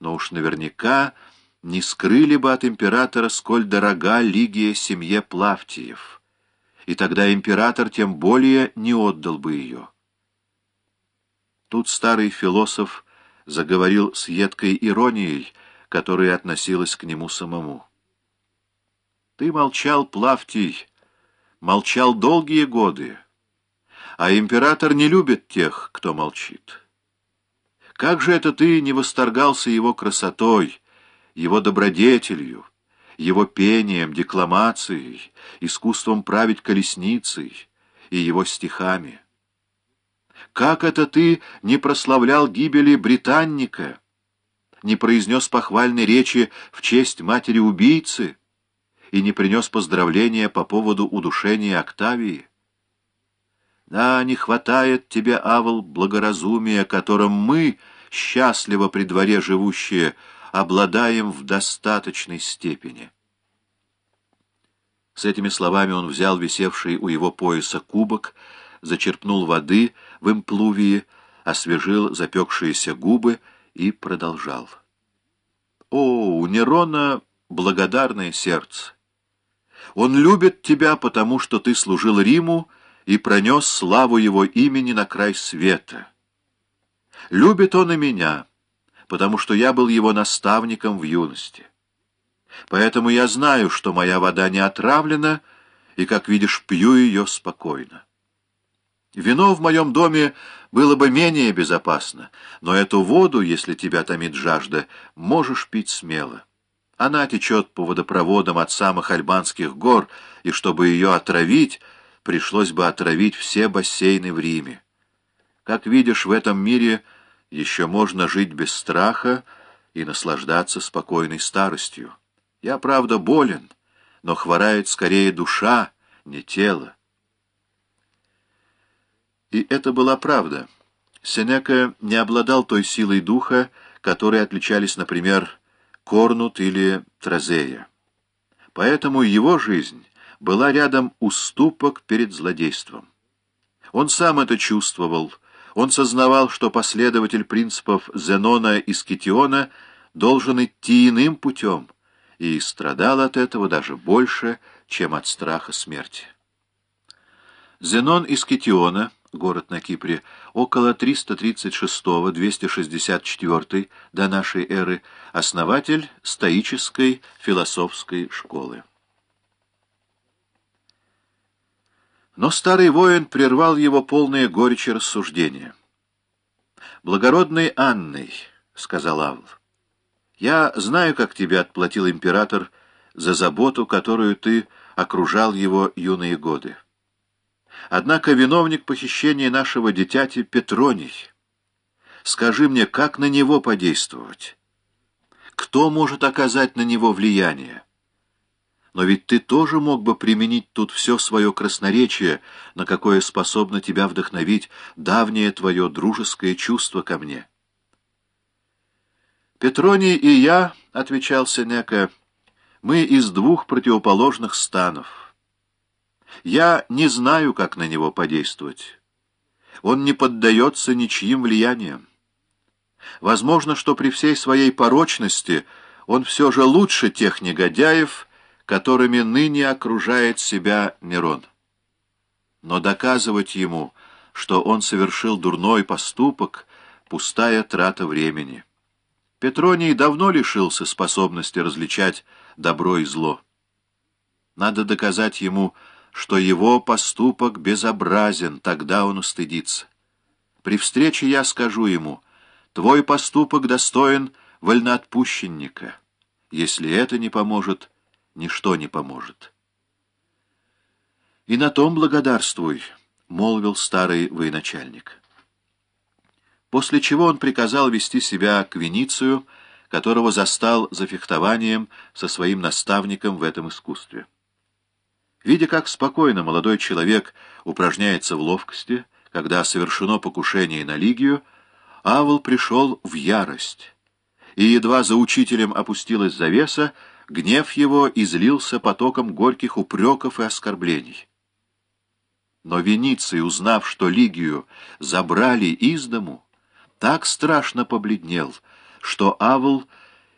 но уж наверняка не скрыли бы от императора, сколь дорога Лигия семье Плавтиев, и тогда император тем более не отдал бы ее. Тут старый философ заговорил с едкой иронией, которая относилась к нему самому. «Ты молчал, Плавтий, молчал долгие годы, а император не любит тех, кто молчит. Как же это ты не восторгался его красотой, его добродетелью, его пением, декламацией, искусством править колесницей и его стихами? Как это ты не прославлял гибели британника, не произнес похвальной речи в честь матери-убийцы и не принес поздравления по поводу удушения Октавии? Да, не хватает тебе, Авл, благоразумия, которым мы, счастливо при дворе живущие, обладаем в достаточной степени. С этими словами он взял висевший у его пояса кубок, зачерпнул воды в имплувии, освежил запекшиеся губы и продолжал. «О, у Нерона благодарное сердце! Он любит тебя, потому что ты служил Риму и пронес славу его имени на край света. Любит он и меня» потому что я был его наставником в юности. Поэтому я знаю, что моя вода не отравлена, и, как видишь, пью ее спокойно. Вино в моем доме было бы менее безопасно, но эту воду, если тебя томит жажда, можешь пить смело. Она течет по водопроводам от самых альбанских гор, и чтобы ее отравить, пришлось бы отравить все бассейны в Риме. Как видишь, в этом мире еще можно жить без страха и наслаждаться спокойной старостью. Я, правда, болен, но хворает скорее душа, не тело. И это была правда. Сенека не обладал той силой духа, которой отличались, например, Корнут или Тразея. Поэтому его жизнь была рядом уступок перед злодейством. Он сам это чувствовал, он сознавал, что последователь принципов Зенона и Скитиона должен идти иным путем, и страдал от этого даже больше, чем от страха смерти. Зенон из Китиона, город на Кипре, около 336-264 до нашей эры, основатель стоической философской школы. Но старый воин прервал его полное горечи рассуждения. «Благородный Анной», — сказал Авл, — «я знаю, как тебе отплатил император за заботу, которую ты окружал его юные годы. Однако виновник похищения нашего дитяти Петроний. Скажи мне, как на него подействовать? Кто может оказать на него влияние?» Но ведь ты тоже мог бы применить тут все свое красноречие, на какое способно тебя вдохновить давнее твое дружеское чувство ко мне. «Петроний и я, — отвечал Сенека, — мы из двух противоположных станов. Я не знаю, как на него подействовать. Он не поддается ничьим влияниям. Возможно, что при всей своей порочности он все же лучше тех негодяев, — которыми ныне окружает себя Нерон. Но доказывать ему, что он совершил дурной поступок, пустая трата времени. Петроний давно лишился способности различать добро и зло. Надо доказать ему, что его поступок безобразен, тогда он устыдится. При встрече я скажу ему, твой поступок достоин вольноотпущенника. Если это не поможет, ничто не поможет. «И на том благодарствуй», — молвил старый военачальник. После чего он приказал вести себя к Веницию, которого застал за фехтованием со своим наставником в этом искусстве. Видя, как спокойно молодой человек упражняется в ловкости, когда совершено покушение на Лигию, Авл пришел в ярость, и едва за учителем опустилась завеса, Гнев его излился потоком горьких упреков и оскорблений. Но Вениций, узнав, что Лигию забрали из дому, так страшно побледнел, что Авл